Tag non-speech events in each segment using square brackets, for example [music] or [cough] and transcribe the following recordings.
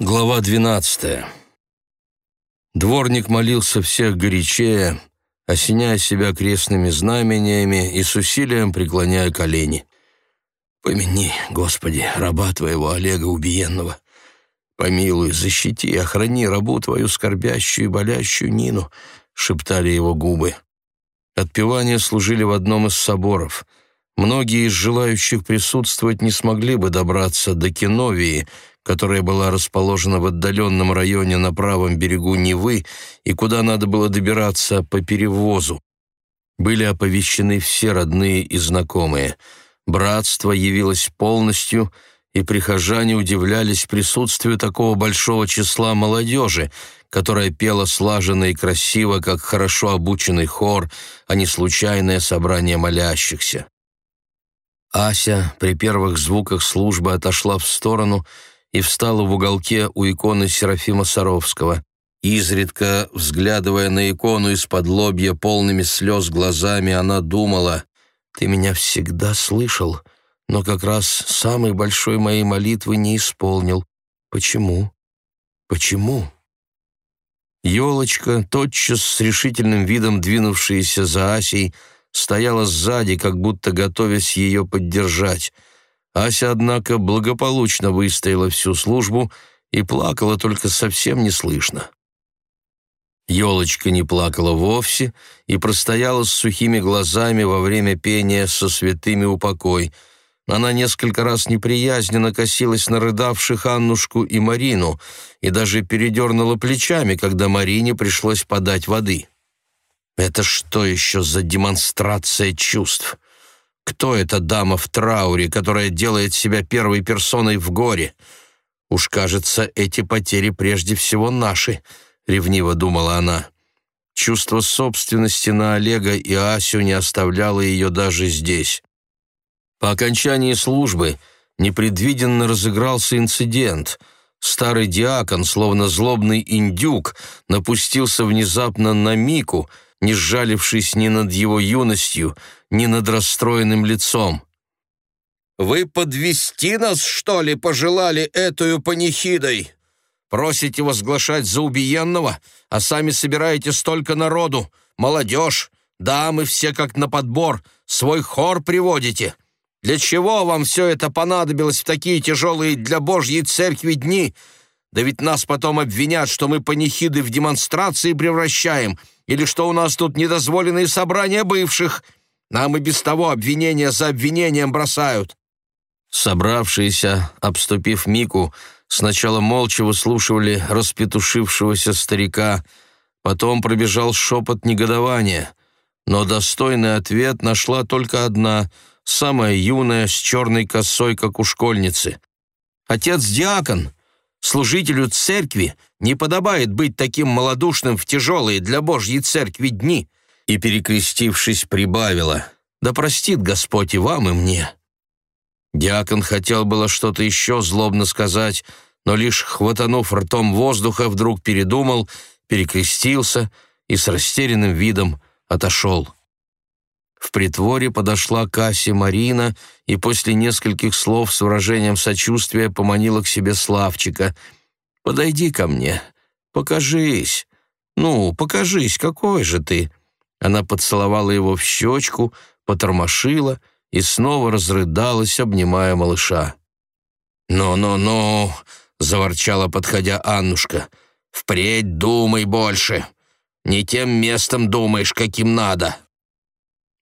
Глава 12. Дворник молился всех горячее, осеняя себя крестными знамениями и с усилием преклоняя колени. «Помяни, Господи, раба Твоего Олега убиенного. Помилуй, защити и охрани рабу Твою скорбящую и болящую Нину», — шептали его губы. Отпевания служили в одном из соборов. Многие из желающих присутствовать не смогли бы добраться до Киновии, которая была расположена в отдаленном районе на правом берегу Невы и куда надо было добираться по перевозу. Были оповещены все родные и знакомые. Братство явилось полностью, и прихожане удивлялись присутствию такого большого числа молодежи, которая пела слаженно и красиво, как хорошо обученный хор, а не случайное собрание молящихся. Ася при первых звуках службы отошла в сторону и встала в уголке у иконы Серафима Саровского. Изредка, взглядывая на икону из-под лобья полными слез глазами, она думала, «Ты меня всегда слышал, но как раз самой большой моей молитвы не исполнил. Почему? Почему?» Елочка, тотчас с решительным видом двинувшаяся за Асей, стояла сзади, как будто готовясь ее поддержать — Ася, однако, благополучно выстояла всю службу и плакала только совсем неслышно. Елочка не плакала вовсе и простояла с сухими глазами во время пения со святыми упокой. Она несколько раз неприязненно косилась на рыдавших Аннушку и Марину и даже передернула плечами, когда Марине пришлось подать воды. «Это что еще за демонстрация чувств?» Кто эта дама в трауре, которая делает себя первой персоной в горе? Уж, кажется, эти потери прежде всего наши, — ревниво думала она. Чувство собственности на Олега и Асю не оставляло ее даже здесь. По окончании службы непредвиденно разыгрался инцидент. Старый диакон, словно злобный индюк, напустился внезапно на Мику — не сжалившись ни над его юностью, ни над расстроенным лицом. «Вы подвести нас, что ли, пожелали эту панихидой? Просите возглашать за убиенного, а сами собираете столько народу, молодежь, дамы все как на подбор, свой хор приводите. Для чего вам все это понадобилось в такие тяжелые для Божьей церкви дни? Да ведь нас потом обвинят, что мы панихиды в демонстрации превращаем — или что у нас тут недозволенные собрания бывших? Нам и без того обвинения за обвинением бросают». Собравшиеся, обступив Мику, сначала молча выслушивали распетушившегося старика, потом пробежал шепот негодования. Но достойный ответ нашла только одна, самая юная, с черной косой, как у школьницы. «Отец-диакон, Служителю церкви не подобает быть таким малодушным в тяжелые для Божьей церкви дни». И, перекрестившись, прибавила, «Да простит Господь и вам, и мне». Диакон хотел было что-то еще злобно сказать, но лишь хватанув ртом воздуха, вдруг передумал, перекрестился и с растерянным видом отошел. В притворе подошла Касси Марина и после нескольких слов с выражением сочувствия поманила к себе Славчика. «Подойди ко мне, покажись. Ну, покажись, какой же ты?» Она поцеловала его в щечку, потормошила и снова разрыдалась, обнимая малыша. «Ну-ну-ну», — заворчала, подходя Аннушка, — «впредь думай больше. Не тем местом думаешь, каким надо».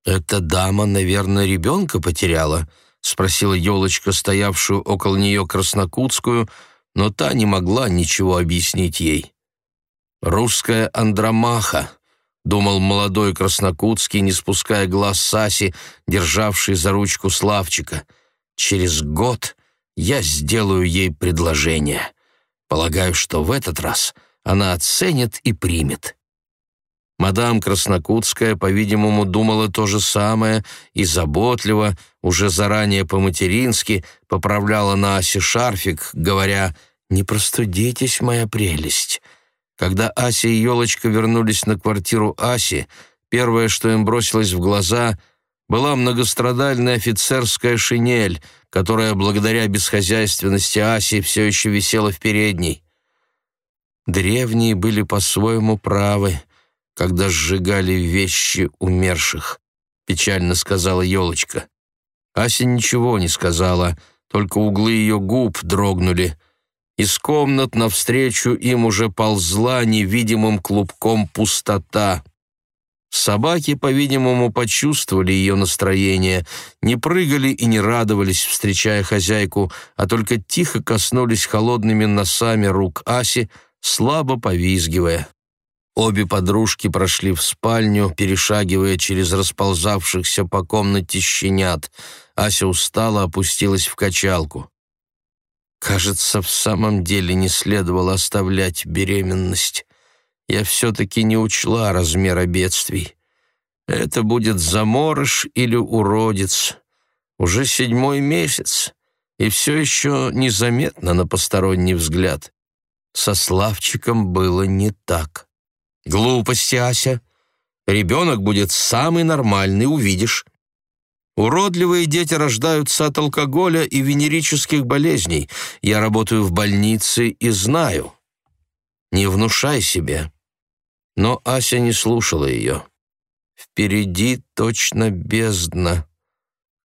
«Эта дама, наверное, ребенка потеряла?» — спросила елочка, стоявшую около нее краснокутскую, но та не могла ничего объяснить ей. «Русская Андромаха», — думал молодой краснокутский, не спуская глаз Саси, державший за ручку Славчика. «Через год я сделаю ей предложение. Полагаю, что в этот раз она оценит и примет». Мадам Краснокутская, по-видимому, думала то же самое и заботливо, уже заранее по-матерински, поправляла на Асе шарфик, говоря «Не простудитесь, моя прелесть». Когда Ася и Елочка вернулись на квартиру Аси, первое, что им бросилось в глаза — была многострадальная офицерская шинель, которая благодаря бесхозяйственности Аси все еще висела в передней. Древние были по-своему правы, когда сжигали вещи умерших, печально сказала елочка. Ася ничего не сказала, только углы ее губ дрогнули. Из комнат навстречу им уже ползла невидимым клубком пустота. Собаки, по-видимому, почувствовали ее настроение, не прыгали и не радовались, встречая хозяйку, а только тихо коснулись холодными носами рук Аси, слабо повизгивая. Обе подружки прошли в спальню, перешагивая через расползавшихся по комнате щенят. Ася устала, опустилась в качалку. Кажется, в самом деле не следовало оставлять беременность. Я все-таки не учла размера бедствий. Это будет заморыш или уродец. Уже седьмой месяц, и все еще незаметно на посторонний взгляд. Со Славчиком было не так. Глупости, Ася. Ребенок будет самый нормальный, увидишь. Уродливые дети рождаются от алкоголя и венерических болезней. Я работаю в больнице и знаю. Не внушай себе. Но Ася не слушала ее. Впереди точно бездна.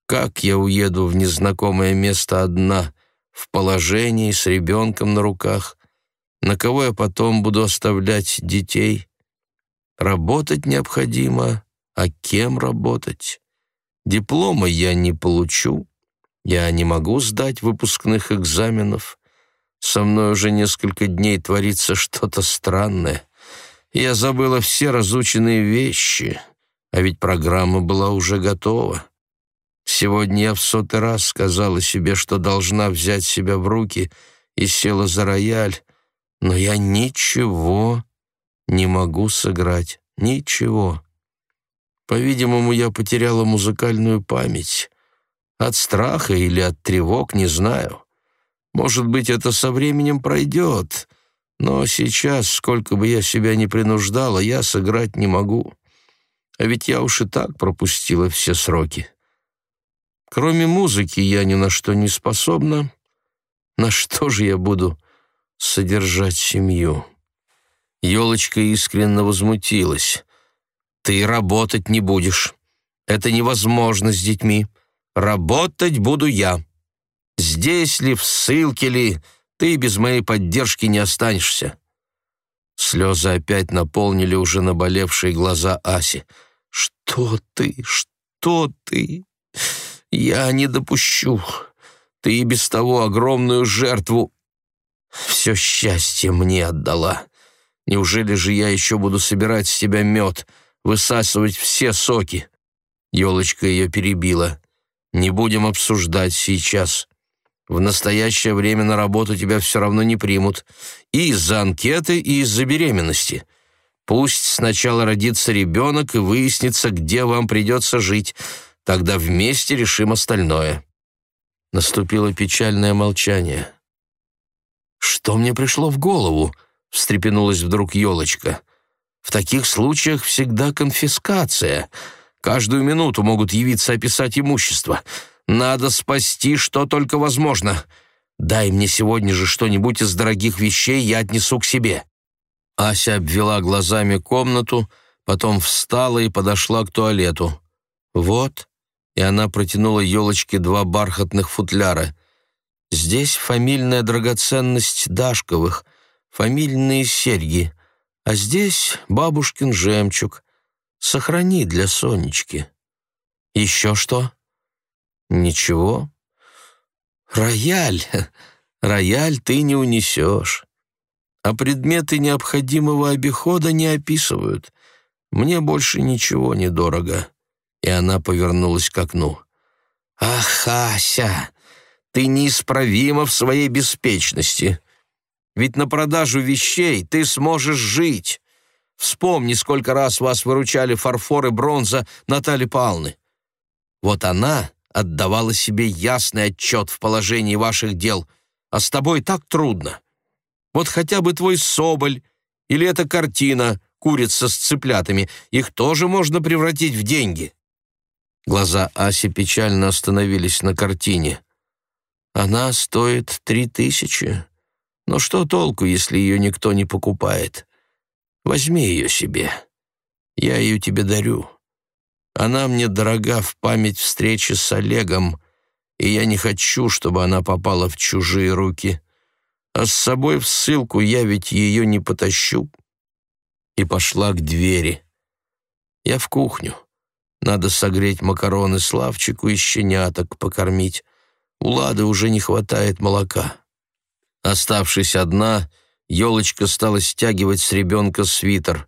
Как я уеду в незнакомое место одна, в положении, с ребенком на руках? На кого я потом буду оставлять детей? Работать необходимо, а кем работать? Диплома я не получу, я не могу сдать выпускных экзаменов. Со мной уже несколько дней творится что-то странное. Я забыла все разученные вещи, а ведь программа была уже готова. Сегодня я в сотый раз сказала себе, что должна взять себя в руки и села за рояль, но я ничего не могу сыграть, ничего. По-видимому, я потеряла музыкальную память. От страха или от тревог, не знаю. Может быть, это со временем пройдет, но сейчас, сколько бы я себя ни принуждала, я сыграть не могу. А ведь я уж и так пропустила все сроки. Кроме музыки я ни на что не способна. На что же я буду содержать семью?» Елочка искренне возмутилась. «Ты работать не будешь. Это невозможно с детьми. Работать буду я. Здесь ли, в ссылке ли, ты без моей поддержки не останешься». Слезы опять наполнили уже наболевшие глаза Аси. «Что ты? Что ты? Я не допущу. Ты и без того огромную жертву все счастье мне отдала. Неужели же я еще буду собирать с тебя мед, высасывать все соки?» Елочка ее перебила. «Не будем обсуждать сейчас. В настоящее время на работу тебя все равно не примут. И из-за анкеты, и из-за беременности. Пусть сначала родится ребенок и выяснится, где вам придется жить. Тогда вместе решим остальное». Наступило печальное молчание. «Что мне пришло в голову?» — встрепенулась вдруг елочка. «В таких случаях всегда конфискация. Каждую минуту могут явиться описать имущество. Надо спасти, что только возможно. Дай мне сегодня же что-нибудь из дорогих вещей, я отнесу к себе». Ася обвела глазами комнату, потом встала и подошла к туалету. «Вот», и она протянула елочке два бархатных футляра. Здесь фамильная драгоценность Дашковых, фамильные серьги, а здесь бабушкин жемчуг. Сохрани для Сонечки. Еще что? Ничего. Рояль. [laughs] Рояль ты не унесешь. А предметы необходимого обихода не описывают. Мне больше ничего не дорого. И она повернулась к окну. «Ах, Ася, ты неисправима в своей беспечности. Ведь на продажу вещей ты сможешь жить. Вспомни, сколько раз вас выручали фарфор и бронза Натальи Павловны. Вот она отдавала себе ясный отчет в положении ваших дел, а с тобой так трудно. Вот хотя бы твой соболь или эта картина «Курица с цыплятами», их тоже можно превратить в деньги. Глаза Аси печально остановились на картине. «Она стоит три тысячи. Но что толку, если ее никто не покупает? Возьми ее себе. Я ее тебе дарю. Она мне дорога в память встречи с Олегом, и я не хочу, чтобы она попала в чужие руки. А с собой в ссылку я ведь ее не потащу». И пошла к двери. «Я в кухню». Надо согреть макароны Славчику и щеняток покормить. У Лады уже не хватает молока. Оставшись одна, елочка стала стягивать с ребенка свитер.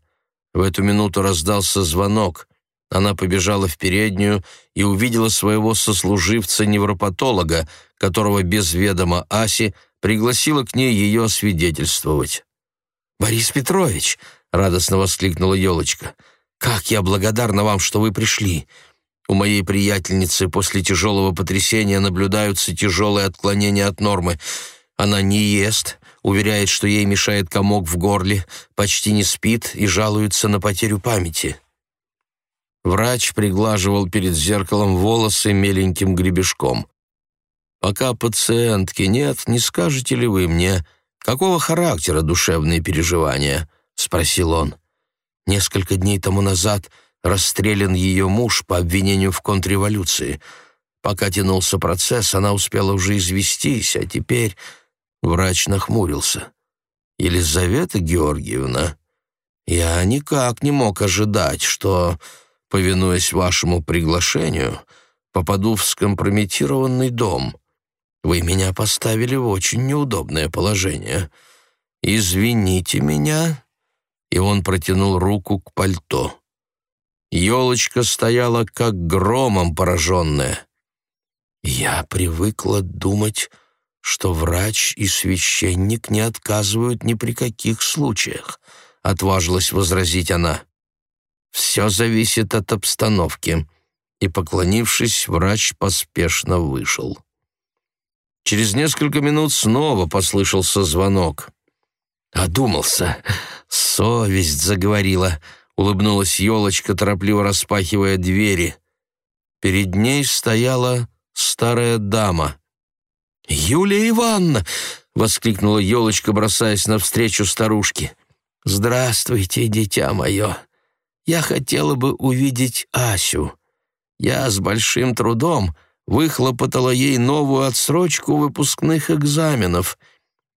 В эту минуту раздался звонок. Она побежала в переднюю и увидела своего сослуживца-невропатолога, которого без ведома Аси пригласила к ней ее освидетельствовать. «Борис Петрович!» — радостно воскликнула елочка — «Как я благодарна вам, что вы пришли. У моей приятельницы после тяжелого потрясения наблюдаются тяжелые отклонения от нормы. Она не ест, уверяет, что ей мешает комок в горле, почти не спит и жалуется на потерю памяти». Врач приглаживал перед зеркалом волосы меленьким гребешком. «Пока пациентки нет, не скажете ли вы мне, какого характера душевные переживания?» — спросил он. Несколько дней тому назад расстрелян ее муж по обвинению в контрреволюции. Пока тянулся процесс, она успела уже известись, а теперь врач нахмурился. «Елизавета Георгиевна, я никак не мог ожидать, что, повинуясь вашему приглашению, попаду в скомпрометированный дом. Вы меня поставили в очень неудобное положение. Извините меня, и он протянул руку к пальто. Елочка стояла как громом пораженная. «Я привыкла думать, что врач и священник не отказывают ни при каких случаях», — отважилась возразить она. «Все зависит от обстановки», и, поклонившись, врач поспешно вышел. Через несколько минут снова послышался звонок. «Одумался. Совесть заговорила», — улыбнулась елочка, торопливо распахивая двери. Перед ней стояла старая дама. «Юлия Ивановна!» — воскликнула елочка, бросаясь навстречу старушке. «Здравствуйте, дитя мое. Я хотела бы увидеть Асю. Я с большим трудом выхлопотала ей новую отсрочку выпускных экзаменов —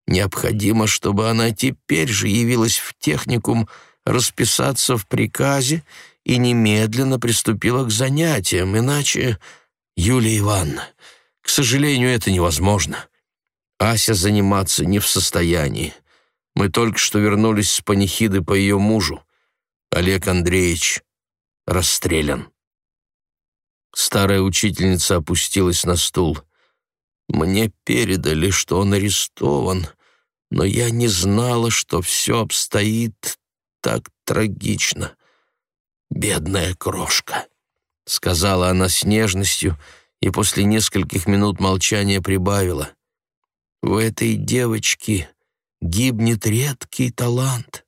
Необходимо, чтобы она теперь же явилась в техникум расписаться в приказе и немедленно приступила к занятиям, иначе... Юлия Ивановна, к сожалению, это невозможно. Ася заниматься не в состоянии. Мы только что вернулись с панихиды по ее мужу. Олег Андреевич расстрелян. Старая учительница опустилась на стул. Мне передали, что он арестован, но я не знала, что все обстоит так трагично. Бедная крошка, — сказала она с нежностью и после нескольких минут молчания прибавила. В этой девочке гибнет редкий талант.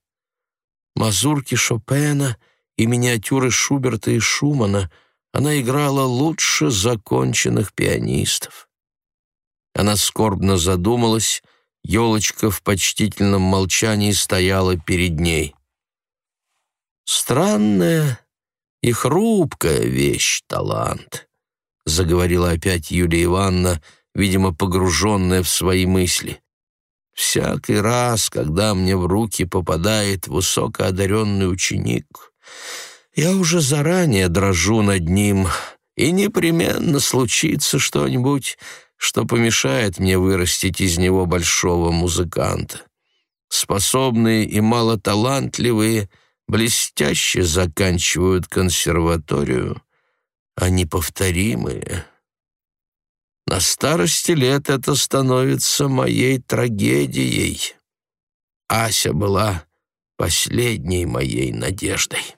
Мазурки Шопена и миниатюры Шуберта и Шумана она играла лучше законченных пианистов. Она скорбно задумалась, елочка в почтительном молчании стояла перед ней. «Странная и хрупкая вещь — талант», — заговорила опять Юлия Ивановна, видимо, погруженная в свои мысли. «Всякий раз, когда мне в руки попадает высокоодаренный ученик, я уже заранее дрожу над ним, и непременно случится что-нибудь что помешает мне вырастить из него большого музыканта. Способные и малоталантливые блестяще заканчивают консерваторию, а неповторимые... На старости лет это становится моей трагедией. Ася была последней моей надеждой.